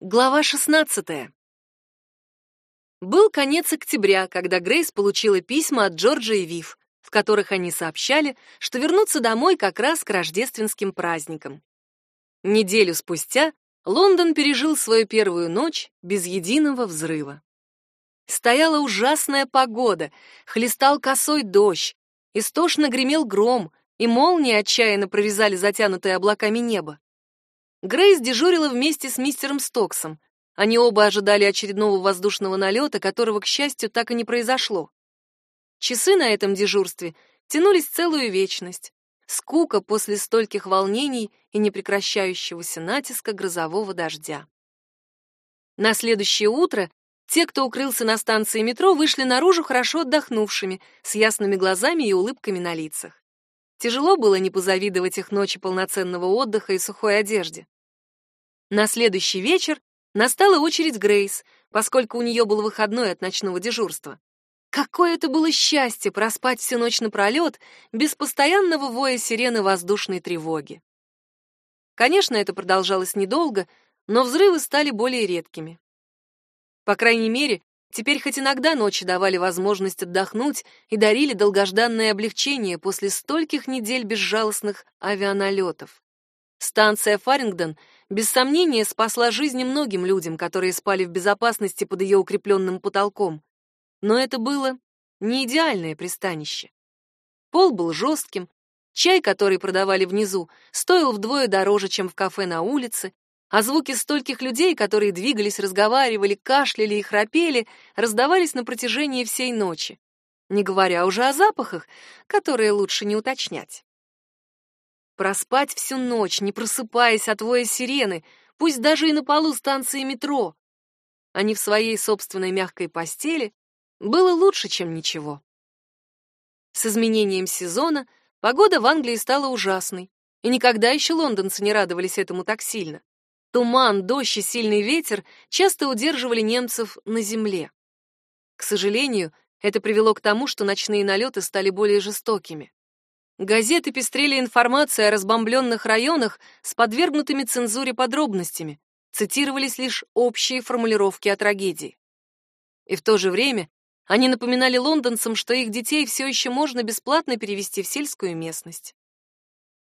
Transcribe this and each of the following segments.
Глава 16. Был конец октября, когда Грейс получила письма от Джорджа и Вив, в которых они сообщали, что вернутся домой как раз к рождественским праздникам. Неделю спустя Лондон пережил свою первую ночь без единого взрыва. Стояла ужасная погода, хлестал косой дождь, истошно гремел гром, и молнии отчаянно прорезали затянутое облаками небо. Грейс дежурила вместе с мистером Стоксом. Они оба ожидали очередного воздушного налета, которого, к счастью, так и не произошло. Часы на этом дежурстве тянулись целую вечность. Скука после стольких волнений и непрекращающегося натиска грозового дождя. На следующее утро те, кто укрылся на станции метро, вышли наружу хорошо отдохнувшими, с ясными глазами и улыбками на лицах. Тяжело было не позавидовать их ночи полноценного отдыха и сухой одежде. На следующий вечер настала очередь Грейс, поскольку у нее был выходной от ночного дежурства. Какое это было счастье проспать всю ночь напролет без постоянного воя сирены воздушной тревоги. Конечно, это продолжалось недолго, но взрывы стали более редкими. По крайней мере, теперь хоть иногда ночи давали возможность отдохнуть и дарили долгожданное облегчение после стольких недель безжалостных авианалетов. Станция Фарингдон без сомнения спасла жизни многим людям, которые спали в безопасности под ее укрепленным потолком. Но это было не идеальное пристанище. Пол был жестким, чай, который продавали внизу, стоил вдвое дороже, чем в кафе на улице, а звуки стольких людей, которые двигались, разговаривали, кашляли и храпели, раздавались на протяжении всей ночи, не говоря уже о запахах, которые лучше не уточнять. Проспать всю ночь, не просыпаясь от воя сирены, пусть даже и на полу станции метро, а не в своей собственной мягкой постели, было лучше, чем ничего. С изменением сезона погода в Англии стала ужасной, и никогда еще лондонцы не радовались этому так сильно. Туман, дождь и сильный ветер часто удерживали немцев на земле. К сожалению, это привело к тому, что ночные налеты стали более жестокими. Газеты пестрели информацией о разбомбленных районах с подвергнутыми цензуре подробностями, цитировались лишь общие формулировки о трагедии. И в то же время они напоминали лондонцам, что их детей все еще можно бесплатно перевести в сельскую местность.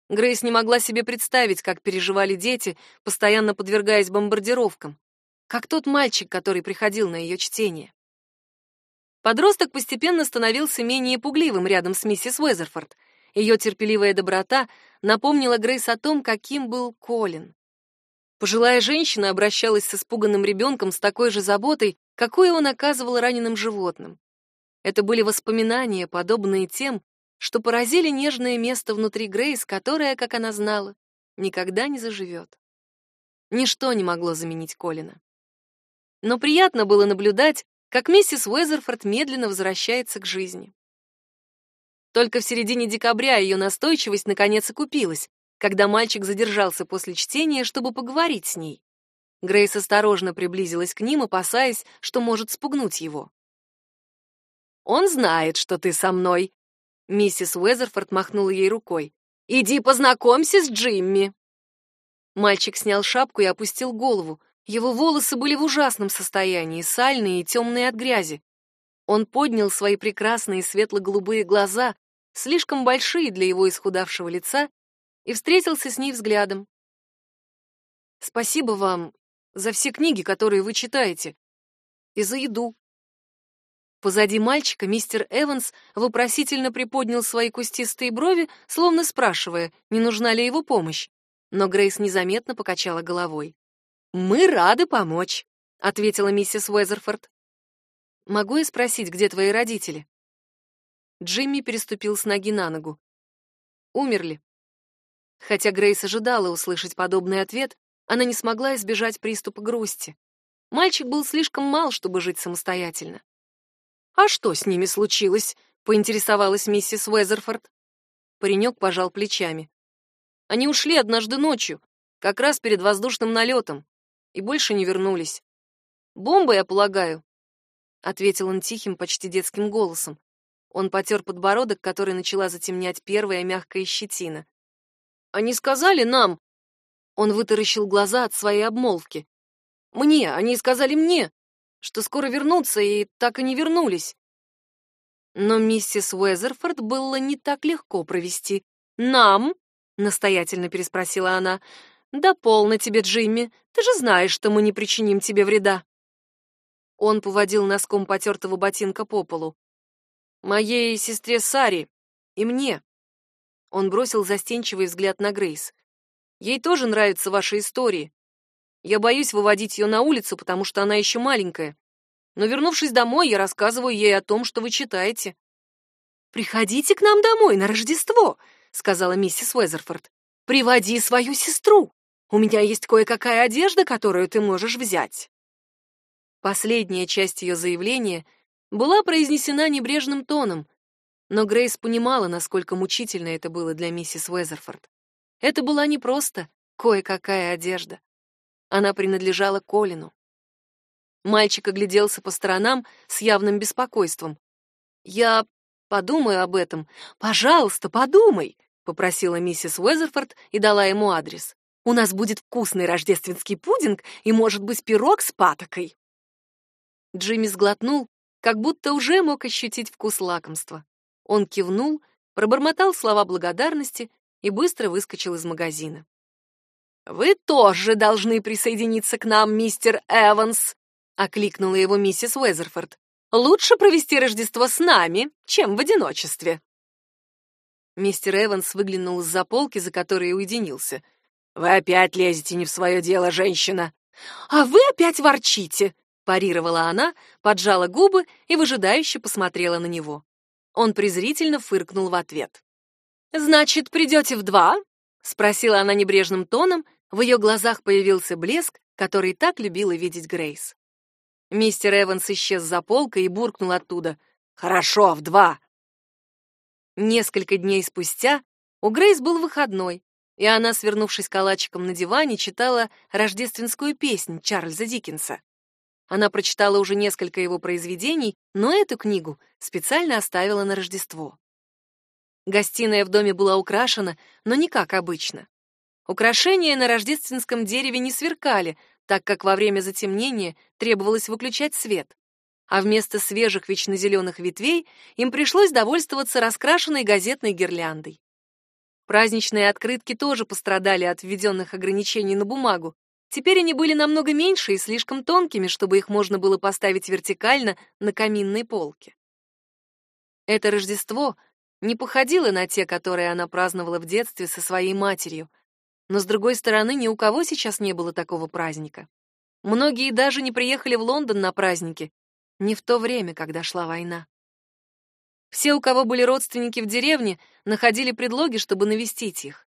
Грейс не могла себе представить, как переживали дети, постоянно подвергаясь бомбардировкам, как тот мальчик, который приходил на ее чтение. Подросток постепенно становился менее пугливым рядом с миссис Уэзерфорд — ее терпеливая доброта напомнила Грейс о том, каким был Колин. Пожилая женщина обращалась с испуганным ребенком с такой же заботой, какой он оказывал раненым животным. Это были воспоминания, подобные тем, что поразили нежное место внутри Грейс, которое, как она знала, никогда не заживет. Ничто не могло заменить Колина. Но приятно было наблюдать, как миссис Уэзерфорд медленно возвращается к жизни. Только в середине декабря ее настойчивость наконец окупилась, когда мальчик задержался после чтения, чтобы поговорить с ней. Грейс осторожно приблизилась к ним, опасаясь, что может спугнуть его. «Он знает, что ты со мной», — миссис Уэзерфорд махнула ей рукой. «Иди познакомься с Джимми». Мальчик снял шапку и опустил голову. Его волосы были в ужасном состоянии, сальные и темные от грязи. Он поднял свои прекрасные светло-голубые глаза, слишком большие для его исхудавшего лица, и встретился с ней взглядом. «Спасибо вам за все книги, которые вы читаете, и за еду». Позади мальчика мистер Эванс вопросительно приподнял свои кустистые брови, словно спрашивая, не нужна ли его помощь. Но Грейс незаметно покачала головой. «Мы рады помочь», — ответила миссис Уэзерфорд. «Могу я спросить, где твои родители?» Джимми переступил с ноги на ногу. Умерли. Хотя Грейс ожидала услышать подобный ответ, она не смогла избежать приступа грусти. Мальчик был слишком мал, чтобы жить самостоятельно. «А что с ними случилось?» — поинтересовалась миссис Уэзерфорд. Паренек пожал плечами. «Они ушли однажды ночью, как раз перед воздушным налетом, и больше не вернулись. Бомба, я полагаю», — ответил он тихим, почти детским голосом. Он потер подбородок, который начала затемнять первая мягкая щетина. «Они сказали нам...» Он вытаращил глаза от своей обмолвки. Мне, они сказали мне, что скоро вернутся, и так и не вернулись. Но миссис Уэзерфорд было не так легко провести. «Нам?» — настоятельно переспросила она. «Да полно тебе, Джимми. Ты же знаешь, что мы не причиним тебе вреда». Он поводил носком потертого ботинка по полу. «Моей сестре Саре и мне». Он бросил застенчивый взгляд на Грейс. «Ей тоже нравятся ваши истории. Я боюсь выводить ее на улицу, потому что она еще маленькая. Но вернувшись домой, я рассказываю ей о том, что вы читаете. «Приходите к нам домой на Рождество», — сказала миссис Уэзерфорд. «Приводи свою сестру. У меня есть кое-какая одежда, которую ты можешь взять». Последняя часть ее заявления была произнесена небрежным тоном, но Грейс понимала, насколько мучительно это было для миссис Уэзерфорд. Это была не просто кое-какая одежда. Она принадлежала Колину. Мальчик огляделся по сторонам с явным беспокойством. «Я подумаю об этом. Пожалуйста, подумай», — попросила миссис Уэзерфорд и дала ему адрес. «У нас будет вкусный рождественский пудинг и, может быть, пирог с патокой». Джимми сглотнул, как будто уже мог ощутить вкус лакомства. Он кивнул, пробормотал слова благодарности и быстро выскочил из магазина. «Вы тоже должны присоединиться к нам, мистер Эванс!» — окликнула его миссис Уэзерфорд. «Лучше провести Рождество с нами, чем в одиночестве». Мистер Эванс выглянул из-за полки, за которой уединился. «Вы опять лезете не в свое дело, женщина!» «А вы опять ворчите!» — парировала она, поджала губы и выжидающе посмотрела на него. Он презрительно фыркнул в ответ. «Значит, придете в два?» — спросила она небрежным тоном, в ее глазах появился блеск, который так любила видеть Грейс. Мистер Эванс исчез за полкой и буркнул оттуда. «Хорошо, в два!» Несколько дней спустя у Грейс был выходной, и она, свернувшись калачиком на диване, читала рождественскую песнь Чарльза Диккенса. Она прочитала уже несколько его произведений, но эту книгу специально оставила на Рождество. Гостиная в доме была украшена, но не как обычно. Украшения на рождественском дереве не сверкали, так как во время затемнения требовалось выключать свет. А вместо свежих вечно ветвей им пришлось довольствоваться раскрашенной газетной гирляндой. Праздничные открытки тоже пострадали от введенных ограничений на бумагу. Теперь они были намного меньше и слишком тонкими, чтобы их можно было поставить вертикально на каминной полке. Это Рождество не походило на те, которые она праздновала в детстве со своей матерью — но, с другой стороны, ни у кого сейчас не было такого праздника. Многие даже не приехали в Лондон на праздники, не в то время, когда шла война. Все, у кого были родственники в деревне, находили предлоги, чтобы навестить их.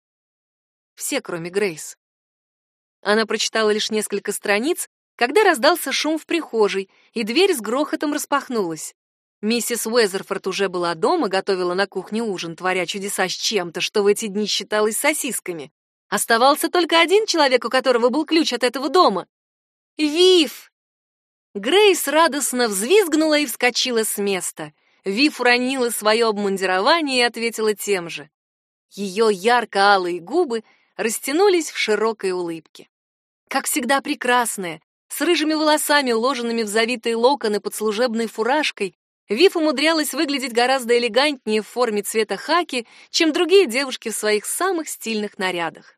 Все, кроме Грейс. Она прочитала лишь несколько страниц, когда раздался шум в прихожей, и дверь с грохотом распахнулась. Миссис Уэзерфорд уже была дома, готовила на кухне ужин, творя чудеса с чем-то, что в эти дни считалось сосисками. Оставался только один человек, у которого был ключ от этого дома. Вив! Грейс радостно взвизгнула и вскочила с места. Вив уронила свое обмундирование и ответила тем же. Ее ярко-алые губы растянулись в широкой улыбке. Как всегда прекрасная, с рыжими волосами, уложенными в завитые локоны под служебной фуражкой, Вив умудрялась выглядеть гораздо элегантнее в форме цвета хаки, чем другие девушки в своих самых стильных нарядах.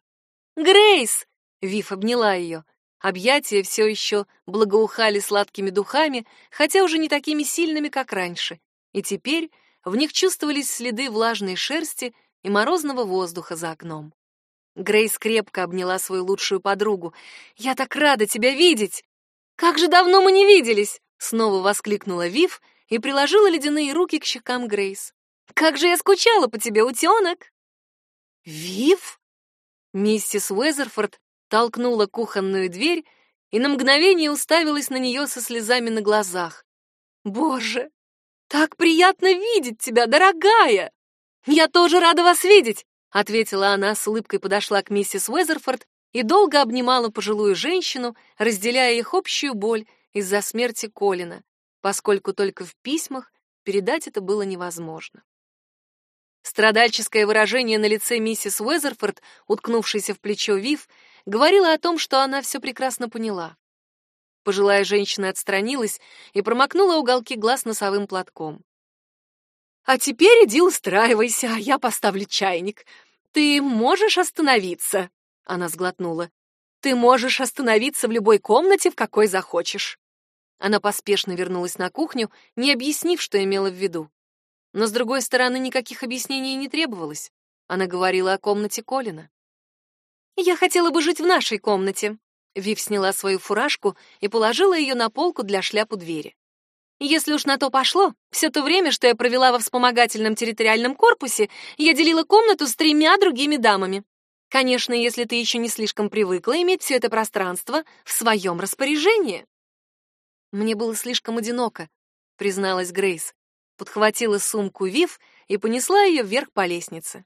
«Грейс!» — Вив обняла ее. Объятия все еще благоухали сладкими духами, хотя уже не такими сильными, как раньше, и теперь в них чувствовались следы влажной шерсти и морозного воздуха за окном. Грейс крепко обняла свою лучшую подругу. «Я так рада тебя видеть!» «Как же давно мы не виделись!» — снова воскликнула Вив и приложила ледяные руки к щекам Грейс. «Как же я скучала по тебе, утенок!» «Вив?» Миссис Уэзерфорд толкнула кухонную дверь и на мгновение уставилась на нее со слезами на глазах. «Боже, так приятно видеть тебя, дорогая!» «Я тоже рада вас видеть!» — ответила она, с улыбкой подошла к миссис Уэзерфорд и долго обнимала пожилую женщину, разделяя их общую боль из-за смерти Колина, поскольку только в письмах передать это было невозможно. Страдальческое выражение на лице миссис Уэзерфорд, уткнувшейся в плечо Вив, говорило о том, что она все прекрасно поняла. Пожилая женщина отстранилась и промокнула уголки глаз носовым платком. «А теперь иди устраивайся, а я поставлю чайник. Ты можешь остановиться?» Она сглотнула. «Ты можешь остановиться в любой комнате, в какой захочешь». Она поспешно вернулась на кухню, не объяснив, что имела в виду. Но, с другой стороны, никаких объяснений не требовалось. Она говорила о комнате Колина. «Я хотела бы жить в нашей комнате». Вив сняла свою фуражку и положила ее на полку для шляп у двери. Если уж на то пошло, все то время, что я провела во вспомогательном территориальном корпусе, я делила комнату с тремя другими дамами. Конечно, если ты еще не слишком привыкла иметь все это пространство в своем распоряжении. Мне было слишком одиноко, призналась Грейс. Подхватила сумку Вив и понесла ее вверх по лестнице.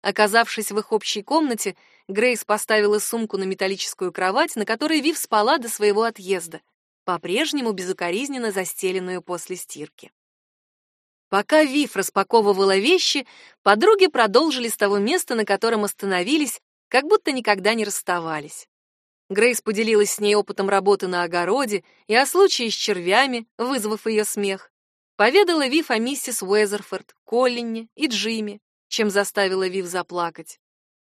Оказавшись в их общей комнате, Грейс поставила сумку на металлическую кровать, на которой Вив спала до своего отъезда, по-прежнему безукоризненно застеленную после стирки. Пока Вив распаковывала вещи, подруги продолжили с того места, на котором остановились, как будто никогда не расставались. Грейс поделилась с ней опытом работы на огороде и о случае с червями, вызвав ее смех. Поведала Вив о миссис Уэзерфорд, Коллине и Джимми, чем заставила Вив заплакать.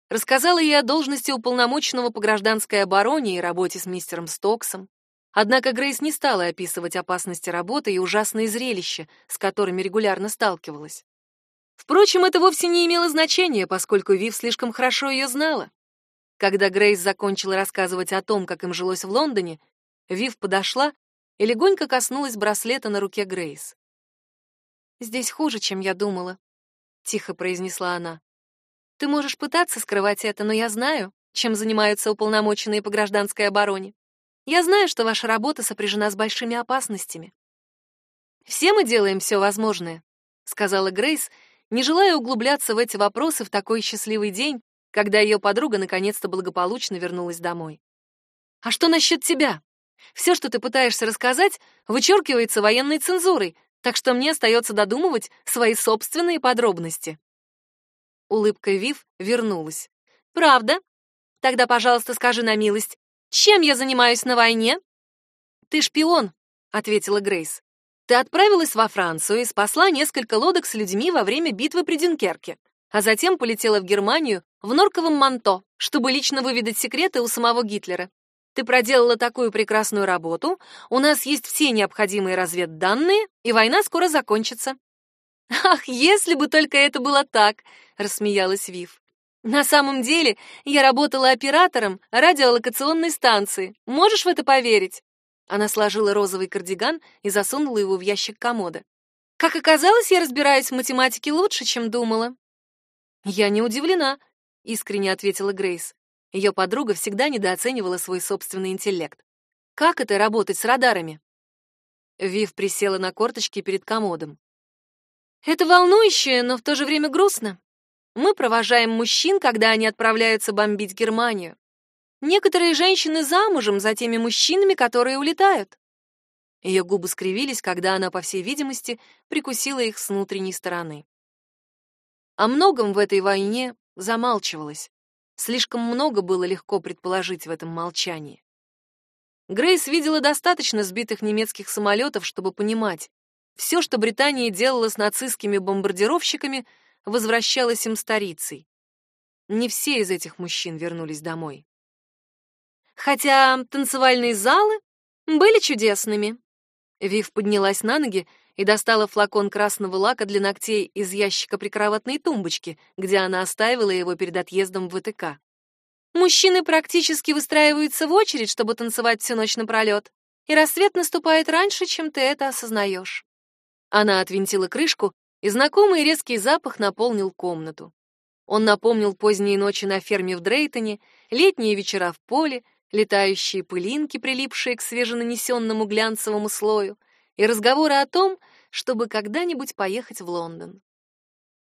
Рассказала ей о должности уполномоченного по гражданской обороне и работе с мистером Стоксом. Однако Грейс не стала описывать опасности работы и ужасные зрелища, с которыми регулярно сталкивалась. Впрочем, это вовсе не имело значения, поскольку Вив слишком хорошо ее знала. Когда Грейс закончила рассказывать о том, как им жилось в Лондоне, Вив подошла и легонько коснулась браслета на руке Грейс. «Здесь хуже, чем я думала», — тихо произнесла она. «Ты можешь пытаться скрывать это, но я знаю, чем занимаются уполномоченные по гражданской обороне. Я знаю, что ваша работа сопряжена с большими опасностями. Все мы делаем все возможное, сказала Грейс, не желая углубляться в эти вопросы в такой счастливый день, когда ее подруга наконец-то благополучно вернулась домой. А что насчет тебя? Все, что ты пытаешься рассказать, вычеркивается военной цензурой, так что мне остается додумывать свои собственные подробности. Улыбка Вив вернулась. Правда? Тогда, пожалуйста, скажи на милость, чем я занимаюсь на войне? Ты шпион, ответила Грейс. Ты отправилась во Францию и спасла несколько лодок с людьми во время битвы при Дюнкерке, а затем полетела в Германию в норковом манто, чтобы лично выведать секреты у самого Гитлера. Ты проделала такую прекрасную работу, у нас есть все необходимые разведданные, и война скоро закончится. Ах, если бы только это было так, рассмеялась Вив. На самом деле, я работала оператором радиолокационной станции. Можешь в это поверить? Она сложила розовый кардиган и засунула его в ящик комода. Как оказалось, я разбираюсь в математике лучше, чем думала. Я не удивлена, искренне ответила Грейс. Ее подруга всегда недооценивала свой собственный интеллект. Как это работать с радарами? Вив присела на корточки перед комодом. Это волнующе, но в то же время грустно. Мы провожаем мужчин, когда они отправляются бомбить Германию. Некоторые женщины замужем за теми мужчинами, которые улетают. Ее губы скривились, когда она, по всей видимости, прикусила их с внутренней стороны. О многом в этой войне замалчивалось. Слишком много было легко предположить в этом молчании. Грейс видела достаточно сбитых немецких самолетов, чтобы понимать, все, что Британия делала с нацистскими бомбардировщиками, возвращалась им старицей. Не все из этих мужчин вернулись домой. Хотя танцевальные залы были чудесными. Вив поднялась на ноги и достала флакон красного лака для ногтей из ящика прикроватной тумбочки, где она оставила его перед отъездом в ВТК. Мужчины практически выстраиваются в очередь, чтобы танцевать всю ночь напролет, и рассвет наступает раньше, чем ты это осознаешь. Она отвинтила крышку и знакомый резкий запах наполнил комнату. Он напомнил поздние ночи на ферме в Дрейтоне, летние вечера в поле, летающие пылинки, прилипшие к свеженанесенному глянцевому слою, и разговоры о том, чтобы когда-нибудь поехать в Лондон.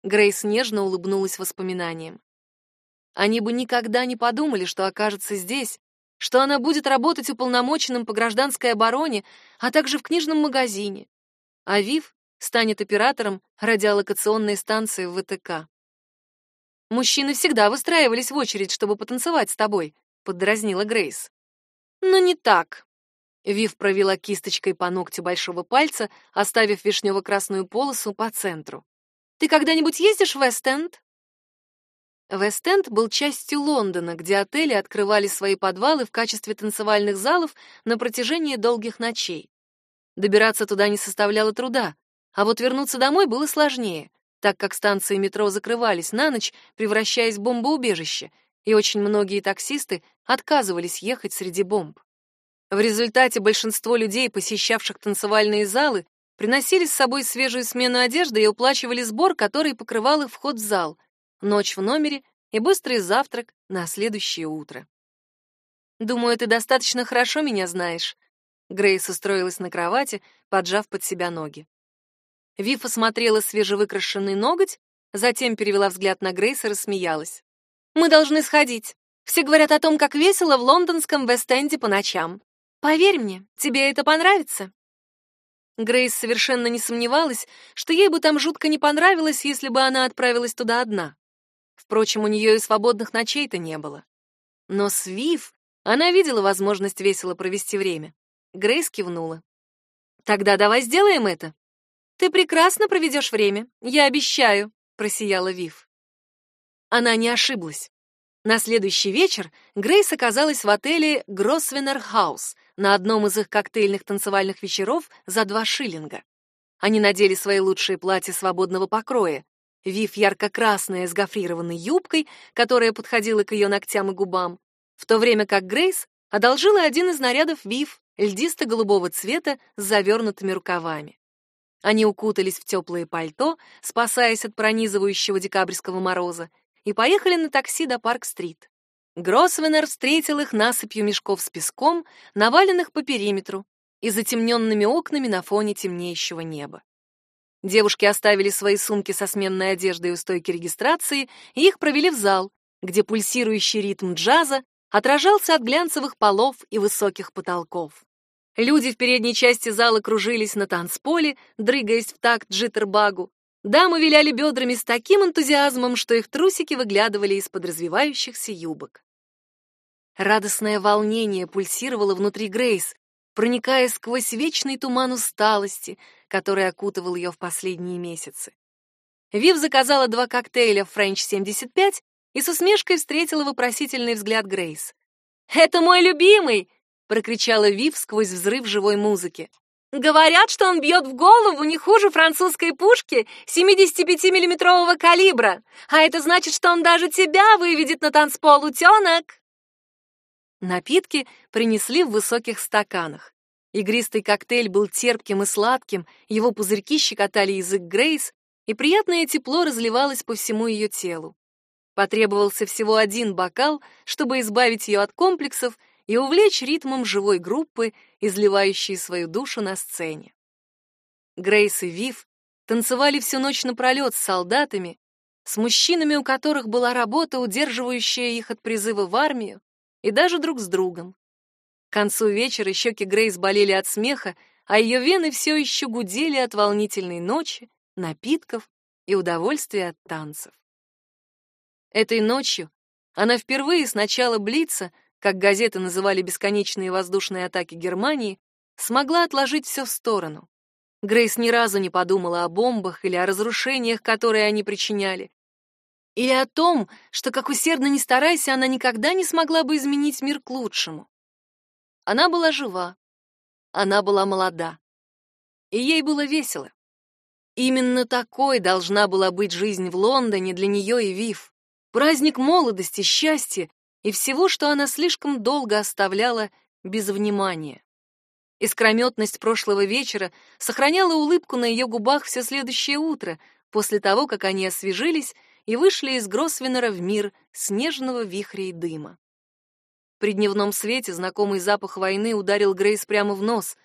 Грейс нежно улыбнулась воспоминаниям. Они бы никогда не подумали, что окажется здесь, что она будет работать уполномоченным по гражданской обороне, а также в книжном магазине. А Вив станет оператором радиолокационной станции ВТК. Мужчины всегда выстраивались в очередь, чтобы потанцевать с тобой, поддразнила Грейс. Но не так. Вив провела кисточкой по ногтю большого пальца, оставив вишнево-красную полосу по центру. «Ты когда-нибудь ездишь в Вест-Энд?» Вест-Энд был частью Лондона, где отели открывали свои подвалы в качестве танцевальных залов на протяжении долгих ночей. Добираться туда не составляло труда, а вот вернуться домой было сложнее, так как станции метро закрывались на ночь, превращаясь в бомбоубежище, и очень многие таксисты отказывались ехать среди бомб. В результате большинство людей, посещавших танцевальные залы, приносили с собой свежую смену одежды и уплачивали сбор, который покрывал их вход в зал, ночь в номере и быстрый завтрак на следующее утро. «Думаю, ты достаточно хорошо меня знаешь», Грейс устроилась на кровати, поджав под себя ноги. Вив осмотрела свежевыкрашенный ноготь, затем перевела взгляд на Грейс и рассмеялась. «Мы должны сходить. Все говорят о том, как весело в лондонском Вест-Энде по ночам. Поверь мне, тебе это понравится». Грейс совершенно не сомневалась, что ей бы там жутко не понравилось, если бы она отправилась туда одна. Впрочем, у нее и свободных ночей-то не было. Но с Вив она видела возможность весело провести время. Грейс кивнула. «Тогда давай сделаем это. Ты прекрасно проведешь время, я обещаю», — просияла Вив. Она не ошиблась. На следующий вечер Грейс оказалась в отеле Гросвеннер Хаус на одном из их коктейльных танцевальных вечеров за два шиллинга. Они надели свои лучшие платья свободного покроя. Вив ярко-красная с гофрированной юбкой, которая подходила к ее ногтям и губам, в то время как Грейс одолжила один из нарядов Вив льдисто-голубого цвета с завернутыми рукавами. Они укутались в теплое пальто, спасаясь от пронизывающего декабрьского мороза, и поехали на такси до Парк-стрит. Гроссвеннер встретил их насыпью мешков с песком, наваленных по периметру, и затемненными окнами на фоне темнеющего неба. Девушки оставили свои сумки со сменной одеждой у стойки регистрации и их провели в зал, где пульсирующий ритм джаза отражался от глянцевых полов и высоких потолков. Люди в передней части зала кружились на танцполе, дрыгаясь в такт джиттербагу, Дамы виляли бедрами с таким энтузиазмом, что их трусики выглядывали из-под развивающихся юбок. Радостное волнение пульсировало внутри Грейс, проникая сквозь вечный туман усталости, который окутывал ее в последние месяцы. Вив заказала два коктейля «Френч 75» и с усмешкой встретила вопросительный взгляд Грейс. «Это мой любимый!» — прокричала Вив сквозь взрыв живой музыки. Говорят, что он бьет в голову не хуже французской пушки 75-миллиметрового калибра, а это значит, что он даже тебя выведет на танцпол, утенок!» Напитки принесли в высоких стаканах. Игристый коктейль был терпким и сладким, его пузырьки щекотали язык Грейс, и приятное тепло разливалось по всему ее телу. Потребовался всего один бокал, чтобы избавить ее от комплексов и увлечь ритмом живой группы, изливающей свою душу на сцене. Грейс и Вив танцевали всю ночь напролет с солдатами, с мужчинами, у которых была работа, удерживающая их от призыва в армию, и даже друг с другом. К концу вечера щеки Грейс болели от смеха, а ее вены все еще гудели от волнительной ночи, напитков и удовольствия от танцев. Этой ночью она впервые с начала Блица как газеты называли бесконечные воздушные атаки Германии, смогла отложить все в сторону. Грейс ни разу не подумала о бомбах или о разрушениях, которые они причиняли, или о том, что, как усердно ни старайся, она никогда не смогла бы изменить мир к лучшему. Она была жива, она была молода, и ей было весело. Именно такой должна была быть жизнь в Лондоне для нее и Вив. Праздник молодости, счастья и всего, что она слишком долго оставляла без внимания. Искрометность прошлого вечера сохраняла улыбку на ее губах все следующее утро, после того, как они освежились и вышли из Гросвеннера в мир снежного вихря и дыма. При дневном свете знакомый запах войны ударил Грейс прямо в нос,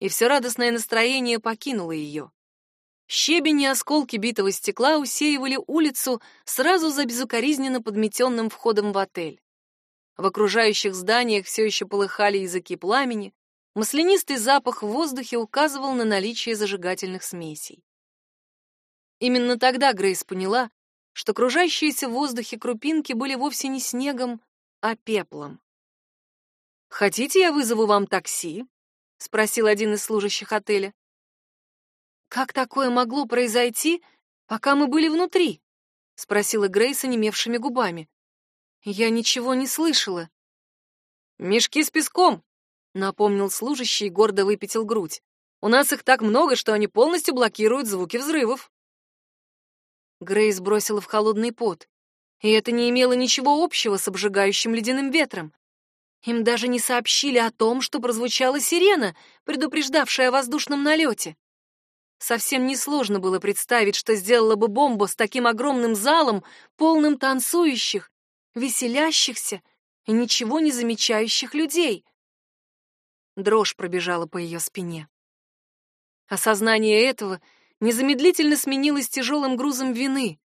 и все радостное настроение покинуло ее. Щебень и осколки битого стекла усеивали улицу сразу за безукоризненно подметенным входом в отель. В окружающих зданиях все еще полыхали языки пламени, маслянистый запах в воздухе указывал на наличие зажигательных смесей. Именно тогда Грейс поняла, что кружащиеся в воздухе крупинки были вовсе не снегом, а пеплом. «Хотите, я вызову вам такси?» — спросил один из служащих отеля. «Как такое могло произойти, пока мы были внутри?» — спросила Грейс онемевшими губами. «Я ничего не слышала». «Мешки с песком», — напомнил служащий и гордо выпятил грудь. «У нас их так много, что они полностью блокируют звуки взрывов». Грейс бросила в холодный пот, и это не имело ничего общего с обжигающим ледяным ветром. Им даже не сообщили о том, что прозвучала сирена, предупреждавшая о воздушном налете. Совсем несложно было представить, что сделала бы бомба с таким огромным залом, полным танцующих, веселящихся и ничего не замечающих людей. Дрожь пробежала по ее спине. Осознание этого незамедлительно сменилось тяжелым грузом вины.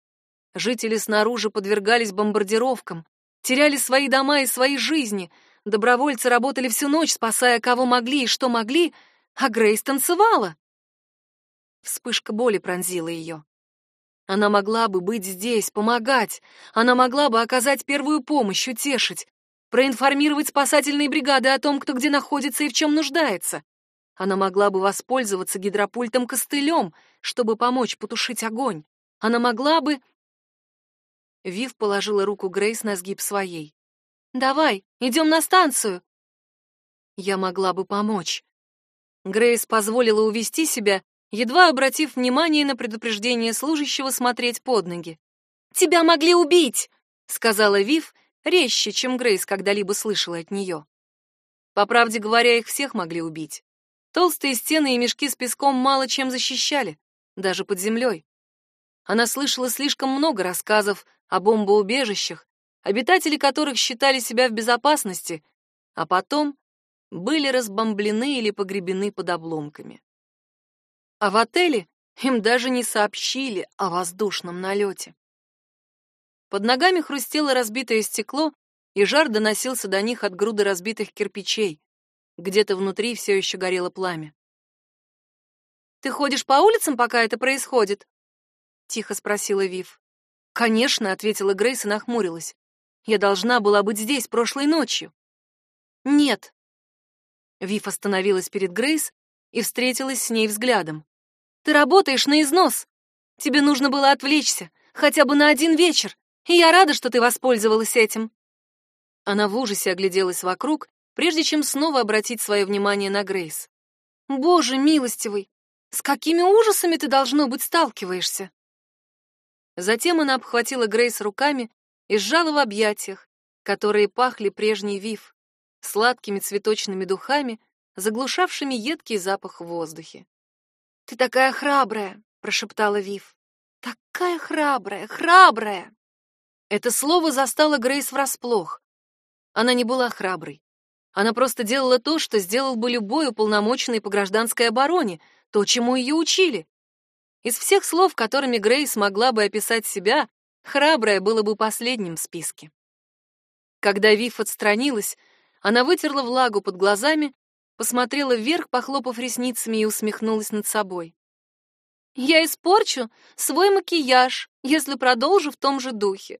Жители снаружи подвергались бомбардировкам, теряли свои дома и свои жизни, добровольцы работали всю ночь, спасая кого могли и что могли, а Грейс танцевала. Вспышка боли пронзила ее. Она могла бы быть здесь, помогать. Она могла бы оказать первую помощь, утешить, проинформировать спасательные бригады о том, кто где находится и в чем нуждается. Она могла бы воспользоваться гидропультом-костылем, чтобы помочь потушить огонь. Она могла бы... Вив положила руку Грейс на сгиб своей. «Давай, идем на станцию!» Я могла бы помочь. Грейс позволила увести себя едва обратив внимание на предупреждение служащего смотреть под ноги. «Тебя могли убить!» — сказала Вив, резче, чем Грейс когда-либо слышала от нее. По правде говоря, их всех могли убить. Толстые стены и мешки с песком мало чем защищали, даже под землей. Она слышала слишком много рассказов о бомбоубежищах, обитатели которых считали себя в безопасности, а потом были разбомблены или погребены под обломками. А в отеле им даже не сообщили о воздушном налете. Под ногами хрустело разбитое стекло, и жар доносился до них от груды разбитых кирпичей. Где-то внутри все еще горело пламя. «Ты ходишь по улицам, пока это происходит?» — тихо спросила Вив. «Конечно», — ответила Грейс и нахмурилась. «Я должна была быть здесь прошлой ночью». «Нет». Вив остановилась перед Грейс и встретилась с ней взглядом. Ты работаешь на износ. Тебе нужно было отвлечься, хотя бы на один вечер, и я рада, что ты воспользовалась этим». Она в ужасе огляделась вокруг, прежде чем снова обратить свое внимание на Грейс. «Боже милостивый, с какими ужасами ты, должно быть, сталкиваешься?» Затем она обхватила Грейс руками и сжала в объятиях, которые пахли прежней Вив, сладкими цветочными духами, заглушавшими едкий запах в воздухе. «Ты такая храбрая!» — прошептала Вив. «Такая храбрая, храбрая!» Это слово застало Грейс врасплох. Она не была храброй. Она просто делала то, что сделал бы любой уполномоченный по гражданской обороне, то, чему ее учили. Из всех слов, которыми Грейс могла бы описать себя, храбрая было бы последним в списке. Когда Вив отстранилась, она вытерла влагу под глазами посмотрела вверх, похлопав ресницами и усмехнулась над собой. «Я испорчу свой макияж, если продолжу в том же духе.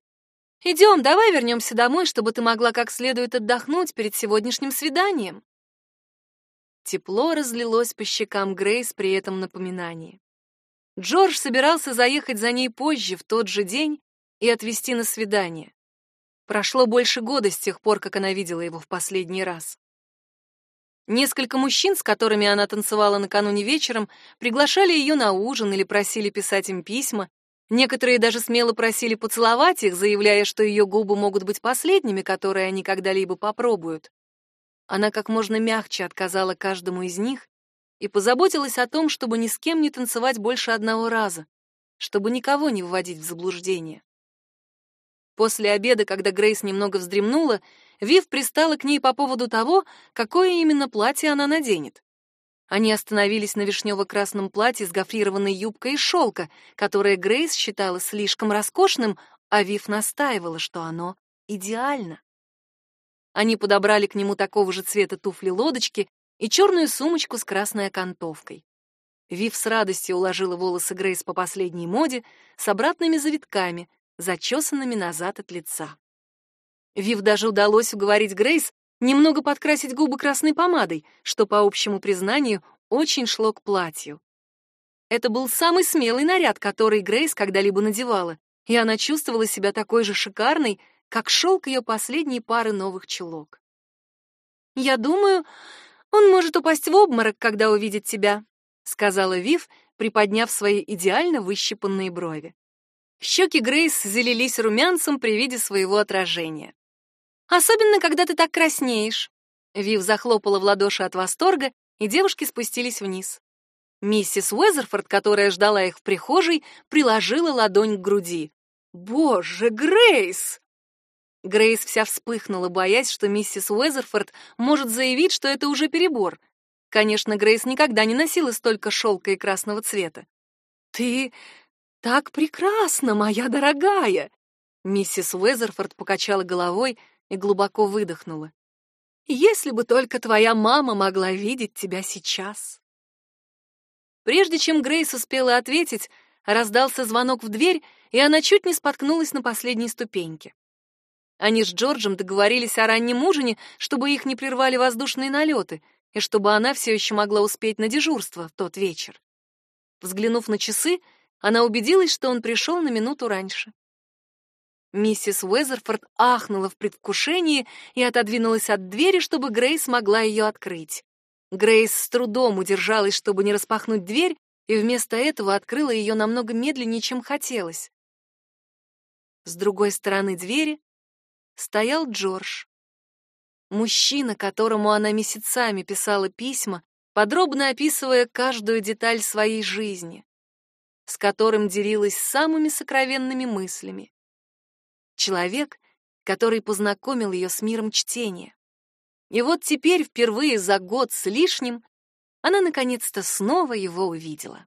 Идем, давай вернемся домой, чтобы ты могла как следует отдохнуть перед сегодняшним свиданием». Тепло разлилось по щекам Грейс при этом напоминании. Джордж собирался заехать за ней позже, в тот же день, и отвезти на свидание. Прошло больше года с тех пор, как она видела его в последний раз. Несколько мужчин, с которыми она танцевала накануне вечером, приглашали ее на ужин или просили писать им письма. Некоторые даже смело просили поцеловать их, заявляя, что ее губы могут быть последними, которые они когда-либо попробуют. Она как можно мягче отказала каждому из них и позаботилась о том, чтобы ни с кем не танцевать больше одного раза, чтобы никого не вводить в заблуждение. После обеда, когда Грейс немного вздремнула, Вив пристала к ней по поводу того, какое именно платье она наденет. Они остановились на вишнево-красном платье с гофрированной юбкой из шелка, которое Грейс считала слишком роскошным, а Вив настаивала, что оно идеально. Они подобрали к нему такого же цвета туфли-лодочки и черную сумочку с красной окантовкой. Вив с радостью уложила волосы Грейс по последней моде с обратными завитками, зачесанными назад от лица. Вив даже удалось уговорить Грейс немного подкрасить губы красной помадой, что, по общему признанию, очень шло к платью. Это был самый смелый наряд, который Грейс когда-либо надевала, и она чувствовала себя такой же шикарной, как шелк ее последней пары новых чулок. «Я думаю, он может упасть в обморок, когда увидит тебя», сказала Вив, приподняв свои идеально выщипанные брови. Щеки Грейс залились румянцем при виде своего отражения. «Особенно, когда ты так краснеешь». Вив захлопала в ладоши от восторга, и девушки спустились вниз. Миссис Уэзерфорд, которая ждала их в прихожей, приложила ладонь к груди. «Боже, Грейс!» Грейс вся вспыхнула, боясь, что миссис Уэзерфорд может заявить, что это уже перебор. Конечно, Грейс никогда не носила столько шелка и красного цвета. «Ты так прекрасна, моя дорогая!» Миссис Уэзерфорд покачала головой и глубоко выдохнула. «Если бы только твоя мама могла видеть тебя сейчас!» Прежде чем Грейс успела ответить, раздался звонок в дверь, и она чуть не споткнулась на последней ступеньке. Они с Джорджем договорились о раннем ужине, чтобы их не прервали воздушные налеты, и чтобы она все еще могла успеть на дежурство в тот вечер. Взглянув на часы, она убедилась, что он пришел на минуту раньше. Миссис Уэзерфорд ахнула в предвкушении и отодвинулась от двери, чтобы Грейс могла ее открыть. Грейс с трудом удержалась, чтобы не распахнуть дверь, и вместо этого открыла ее намного медленнее, чем хотелось. С другой стороны двери стоял Джордж. Мужчина, которому она месяцами писала письма, подробно описывая каждую деталь своей жизни, с которым делилась самыми сокровенными мыслями. Человек, который познакомил ее с миром чтения. И вот теперь, впервые за год с лишним, она наконец-то снова его увидела.